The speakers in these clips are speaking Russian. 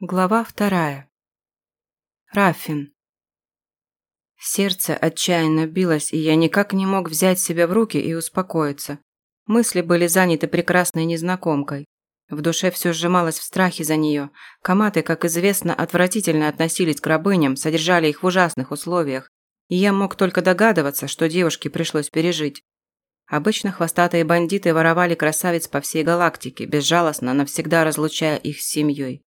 Глава вторая. Рафин. Сердце отчаянно билось, и я никак не мог взять себя в руки и успокоиться. Мысли были заняты прекрасной незнакомкой. В душе все сжималось в страхе за нее. Коматы, как известно, отвратительно относились к рабыням, содержали их в ужасных условиях. И я мог только догадываться, что девушке пришлось пережить. Обычно хвостатые бандиты воровали красавиц по всей галактике, безжалостно, навсегда разлучая их с семьей.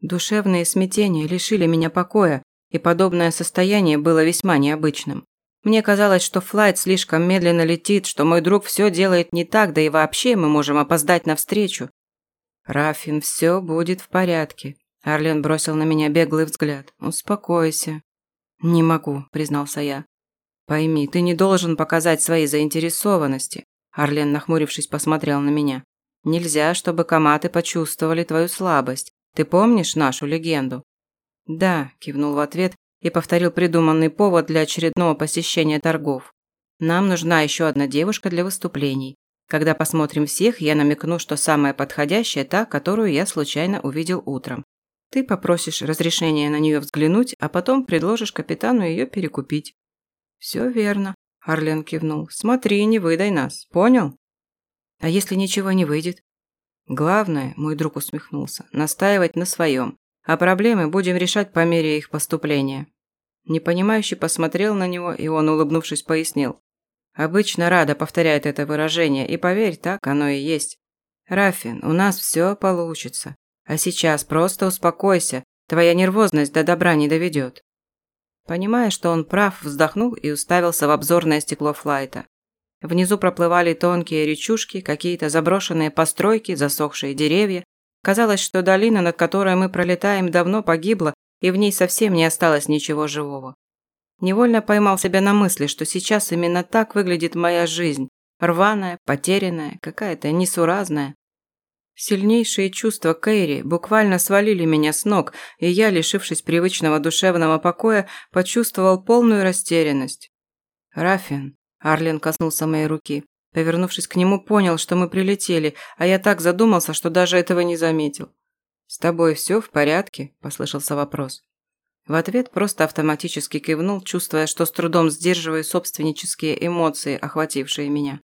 Душевные смятения лишили меня покоя, и подобное состояние было весьма необычным. Мне казалось, что флайт слишком медленно летит, что мой друг все делает не так, да и вообще мы можем опоздать навстречу. «Рафин, все будет в порядке», – Арлен бросил на меня беглый взгляд. «Успокойся». «Не могу», – признался я. «Пойми, ты не должен показать свои заинтересованности», – Арлен, нахмурившись, посмотрел на меня. «Нельзя, чтобы коматы почувствовали твою слабость. Ты помнишь нашу легенду?» «Да», – кивнул в ответ и повторил придуманный повод для очередного посещения торгов. «Нам нужна еще одна девушка для выступлений. Когда посмотрим всех, я намекну, что самая подходящая та, которую я случайно увидел утром. Ты попросишь разрешения на нее взглянуть, а потом предложишь капитану ее перекупить». «Все верно», – Арлен кивнул. «Смотри, не выдай нас. Понял?» «А если ничего не выйдет?» Главное, мой друг усмехнулся, настаивать на своем, а проблемы будем решать по мере их поступления. Непонимающе посмотрел на него, и он, улыбнувшись, пояснил. Обычно Рада повторяет это выражение, и поверь, так оно и есть. Рафин, у нас все получится. А сейчас просто успокойся, твоя нервозность до добра не доведет. Понимая, что он прав, вздохнул и уставился в обзорное стекло флайта. Внизу проплывали тонкие речушки, какие-то заброшенные постройки, засохшие деревья. Казалось, что долина, над которой мы пролетаем, давно погибла, и в ней совсем не осталось ничего живого. Невольно поймал себя на мысли, что сейчас именно так выглядит моя жизнь. Рваная, потерянная, какая-то несуразная. Сильнейшие чувства Кэрри буквально свалили меня с ног, и я, лишившись привычного душевного покоя, почувствовал полную растерянность. «Рафин», Арлен коснулся моей руки. Повернувшись к нему, понял, что мы прилетели, а я так задумался, что даже этого не заметил. «С тобой все в порядке?» – послышался вопрос. В ответ просто автоматически кивнул, чувствуя, что с трудом сдерживаю собственнические эмоции, охватившие меня.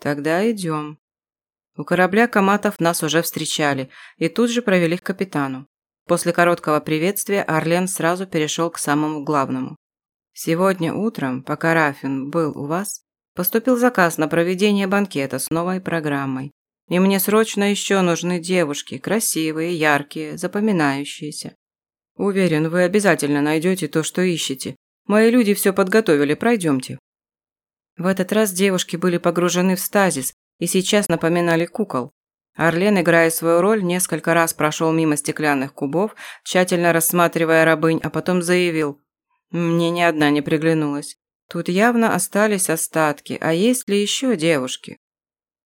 «Тогда идем». У корабля Каматов нас уже встречали и тут же провели к капитану. После короткого приветствия Арлен сразу перешел к самому главному. Сегодня утром, пока Рафин был у вас, поступил заказ на проведение банкета с новой программой. И мне срочно еще нужны девушки, красивые, яркие, запоминающиеся. Уверен, вы обязательно найдете то, что ищете. Мои люди все подготовили, пройдемте. В этот раз девушки были погружены в стазис и сейчас напоминали кукол. Орлен, играя свою роль, несколько раз прошел мимо стеклянных кубов, тщательно рассматривая рабынь, а потом заявил мне ни одна не приглянулась. Тут явно остались остатки, а есть ли еще девушки?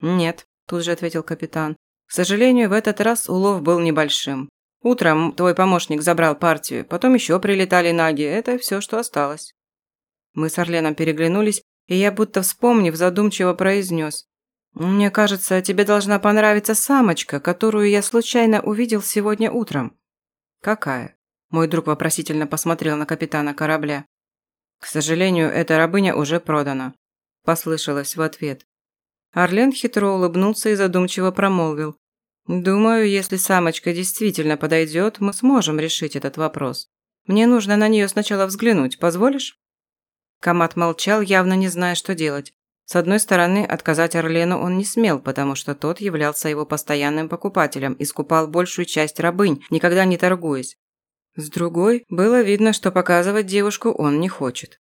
Нет, тут же ответил капитан. К сожалению, в этот раз улов был небольшим. Утром твой помощник забрал партию, потом еще прилетали наги, это все, что осталось. Мы с Орленом переглянулись, и я, будто вспомнив, задумчиво произнес. «Мне кажется, тебе должна понравиться самочка, которую я случайно увидел сегодня утром». «Какая?» Мой друг вопросительно посмотрел на капитана корабля. «К сожалению, эта рабыня уже продана», – послышалось в ответ. Орлен хитро улыбнулся и задумчиво промолвил. «Думаю, если самочка действительно подойдет, мы сможем решить этот вопрос. Мне нужно на нее сначала взглянуть, позволишь?» Камат молчал, явно не зная, что делать. С одной стороны, отказать Орлену он не смел, потому что тот являлся его постоянным покупателем и скупал большую часть рабынь, никогда не торгуясь. С другой, было видно, что показывать девушку он не хочет.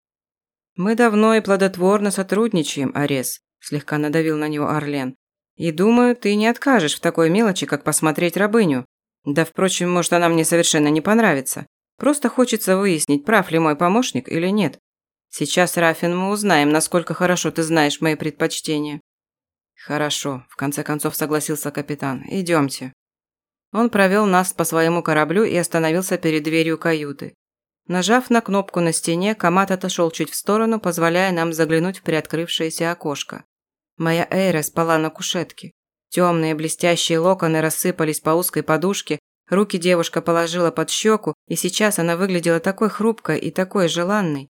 «Мы давно и плодотворно сотрудничаем, Арес», – слегка надавил на него Орлен. «И думаю, ты не откажешь в такой мелочи, как посмотреть рабыню. Да, впрочем, может, она мне совершенно не понравится. Просто хочется выяснить, прав ли мой помощник или нет. Сейчас, Рафин, мы узнаем, насколько хорошо ты знаешь мои предпочтения». «Хорошо», – в конце концов согласился капитан. «Идемте». Он провел нас по своему кораблю и остановился перед дверью каюты. Нажав на кнопку на стене, Камат отошел чуть в сторону, позволяя нам заглянуть в приоткрывшееся окошко. Моя Эйра спала на кушетке. Темные блестящие локоны рассыпались по узкой подушке, Руки девушка положила под щеку, и сейчас она выглядела такой хрупкой и такой желанной.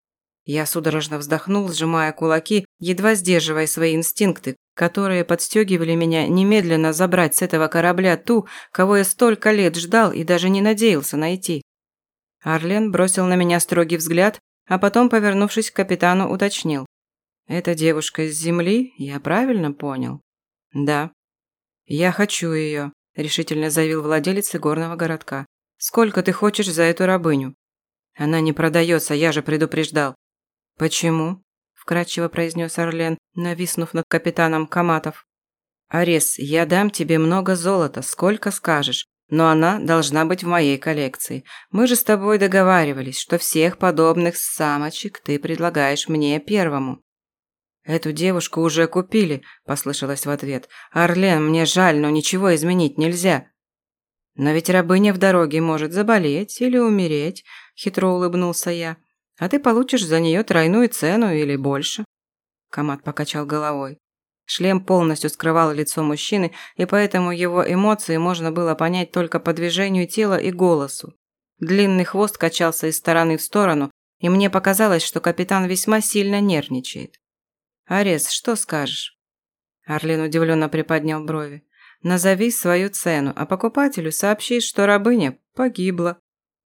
Я судорожно вздохнул, сжимая кулаки, едва сдерживая свои инстинкты, которые подстегивали меня немедленно забрать с этого корабля ту, кого я столько лет ждал и даже не надеялся найти. Арлен бросил на меня строгий взгляд, а потом, повернувшись к капитану, уточнил. «Это девушка из земли, я правильно понял?» «Да». «Я хочу ее», – решительно заявил владелец игорного городка. «Сколько ты хочешь за эту рабыню?» «Она не продается, я же предупреждал». «Почему?» – вкратчиво произнес Орлен, нависнув над капитаном Каматов. «Арес, я дам тебе много золота, сколько скажешь, но она должна быть в моей коллекции. Мы же с тобой договаривались, что всех подобных самочек ты предлагаешь мне первому». «Эту девушку уже купили», – послышалось в ответ. «Орлен, мне жаль, но ничего изменить нельзя». «Но ведь рабыня в дороге может заболеть или умереть», – хитро улыбнулся я. «А ты получишь за нее тройную цену или больше». Камат покачал головой. Шлем полностью скрывал лицо мужчины, и поэтому его эмоции можно было понять только по движению тела и голосу. Длинный хвост качался из стороны в сторону, и мне показалось, что капитан весьма сильно нервничает. «Арес, что скажешь?» Арлин удивленно приподнял брови. «Назови свою цену, а покупателю сообщи, что рабыня погибла.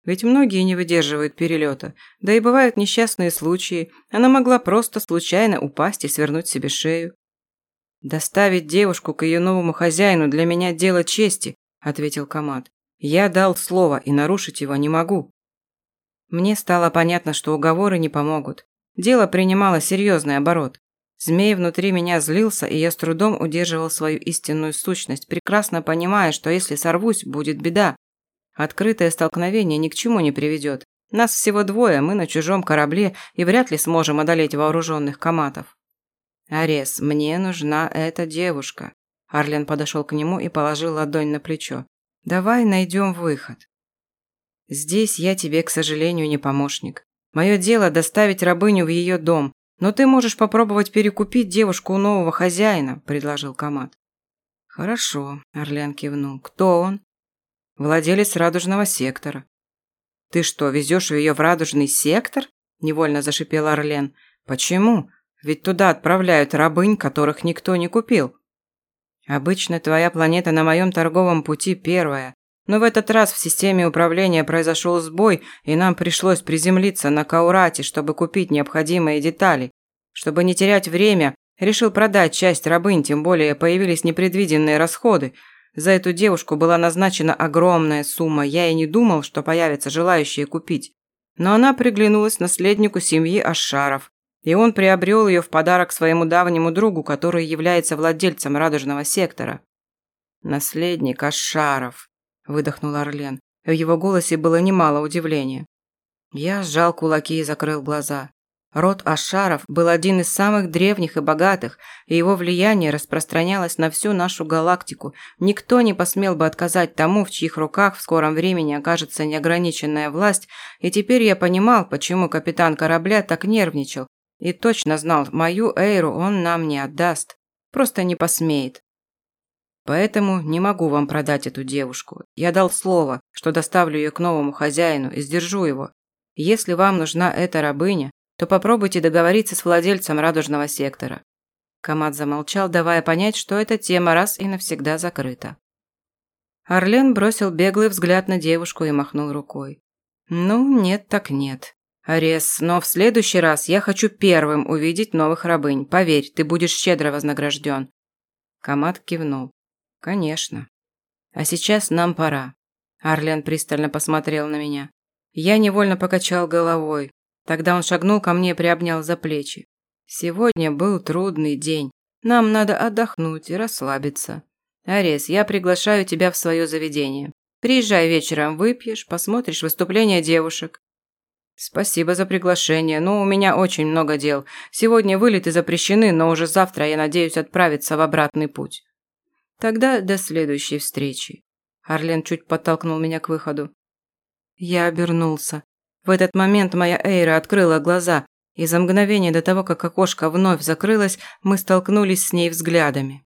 Ведь многие не выдерживают перелета, да и бывают несчастные случаи. Она могла просто случайно упасть и свернуть себе шею». «Доставить девушку к ее новому хозяину для меня дело чести», – ответил Камат. «Я дал слово и нарушить его не могу». Мне стало понятно, что уговоры не помогут. Дело принимало серьезный оборот. Змей внутри меня злился, и я с трудом удерживал свою истинную сущность, прекрасно понимая, что если сорвусь, будет беда. Открытое столкновение ни к чему не приведет. Нас всего двое, мы на чужом корабле и вряд ли сможем одолеть вооруженных коматов. «Арес, мне нужна эта девушка». Арлен подошел к нему и положил ладонь на плечо. «Давай найдем выход». «Здесь я тебе, к сожалению, не помощник. Мое дело доставить рабыню в ее дом, «Но ты можешь попробовать перекупить девушку у нового хозяина», – предложил Камат. «Хорошо», – Орлен кивнул. «Кто он?» «Владелец радужного сектора». «Ты что, везешь ее в радужный сектор?» – невольно зашипел Орлен. «Почему? Ведь туда отправляют рабынь, которых никто не купил». «Обычно твоя планета на моем торговом пути первая, но в этот раз в системе управления произошел сбой, и нам пришлось приземлиться на Каурате, чтобы купить необходимые детали. Чтобы не терять время, решил продать часть рабынь, тем более появились непредвиденные расходы. За эту девушку была назначена огромная сумма, я и не думал, что появятся желающие купить. Но она приглянулась наследнику семьи Ашаров, и он приобрел ее в подарок своему давнему другу, который является владельцем радужного сектора. Наследник Ашаров выдохнул Орлен. В его голосе было немало удивления. Я сжал кулаки и закрыл глаза. Род Ашаров был один из самых древних и богатых, и его влияние распространялось на всю нашу галактику. Никто не посмел бы отказать тому, в чьих руках в скором времени окажется неограниченная власть, и теперь я понимал, почему капитан корабля так нервничал, и точно знал, мою Эйру он нам не отдаст. Просто не посмеет. Поэтому не могу вам продать эту девушку. Я дал слово, что доставлю ее к новому хозяину и сдержу его. Если вам нужна эта рабыня, то попробуйте договориться с владельцем радужного сектора». Камат замолчал, давая понять, что эта тема раз и навсегда закрыта. Орлен бросил беглый взгляд на девушку и махнул рукой. «Ну, нет так нет. Арес, но в следующий раз я хочу первым увидеть новых рабынь. Поверь, ты будешь щедро вознагражден». Камат кивнул. «Конечно. А сейчас нам пора». Арлен пристально посмотрел на меня. Я невольно покачал головой. Тогда он шагнул ко мне и приобнял за плечи. «Сегодня был трудный день. Нам надо отдохнуть и расслабиться. Арес, я приглашаю тебя в свое заведение. Приезжай вечером, выпьешь, посмотришь выступление девушек. «Спасибо за приглашение, но у меня очень много дел. Сегодня вылеты запрещены, но уже завтра я надеюсь отправиться в обратный путь». Тогда до следующей встречи. Арлен чуть подтолкнул меня к выходу. Я обернулся. В этот момент моя Эйра открыла глаза, и за мгновение до того, как окошко вновь закрылось, мы столкнулись с ней взглядами.